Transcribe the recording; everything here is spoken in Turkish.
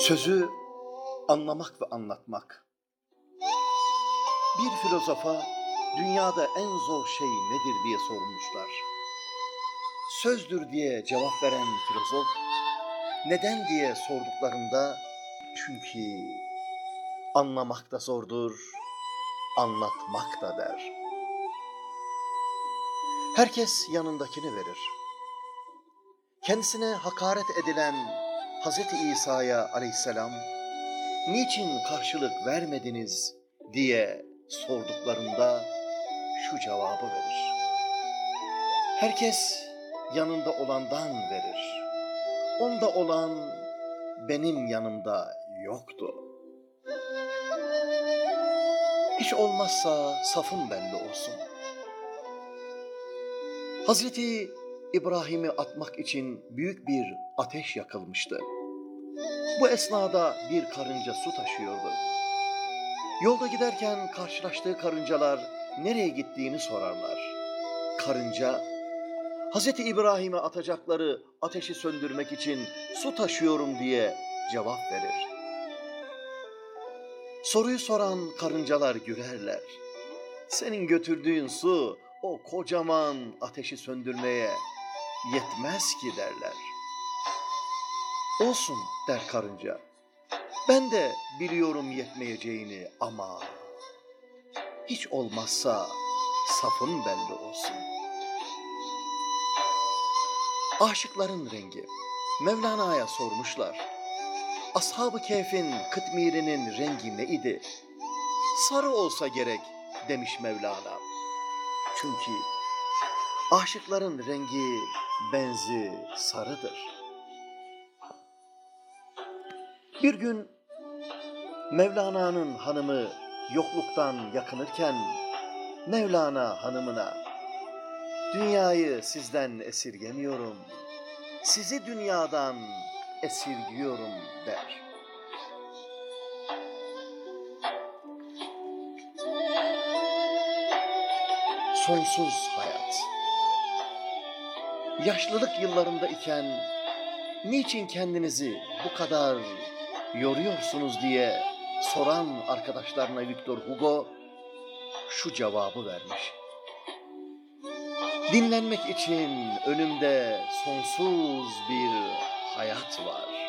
Sözü anlamak ve anlatmak. Bir filozofa dünyada en zor şey nedir diye sormuşlar. Sözdür diye cevap veren filozof, neden diye sorduklarında çünkü anlamak da zordur, anlatmak da der. Herkes yanındakini verir. Kendisine hakaret edilen Hz. İsa'ya aleyhisselam, niçin karşılık vermediniz diye sorduklarında şu cevabı verir. Herkes yanında olandan verir. Onda olan benim yanımda yoktu. Hiç olmazsa safın belli olsun. Hazreti İbrahim'i atmak için büyük bir ateş yakılmıştı. Bu esnada bir karınca su taşıyordu. Yolda giderken karşılaştığı karıncalar nereye gittiğini sorarlar. Karınca, Hz. İbrahim'e atacakları ateşi söndürmek için su taşıyorum diye cevap verir. Soruyu soran karıncalar gülerler. Senin götürdüğün su o kocaman ateşi söndürmeye yetmez ki derler. Olsun der karınca. Ben de biliyorum yetmeyeceğini ama hiç olmazsa safın belli olsun. Aşıkların rengi. Mevlana'ya sormuşlar. Ashab-ı Kehf'in kıtmirinin rengi ne idi? Sarı olsa gerek demiş Mevlana. Çünkü aşıkların rengi benzi sarıdır. Bir gün Mevlana'nın hanımı yokluktan yakınırken Mevlana hanımına dünyayı sizden esirgemiyorum, sizi dünyadan esirgiyorum der. Sonsuz hayat. Yaşlılık yıllarında iken niçin kendinizi bu kadar yoruyorsunuz diye soran arkadaşlarına Victor Hugo şu cevabı vermiş. Dinlenmek için önümde sonsuz bir hayat var.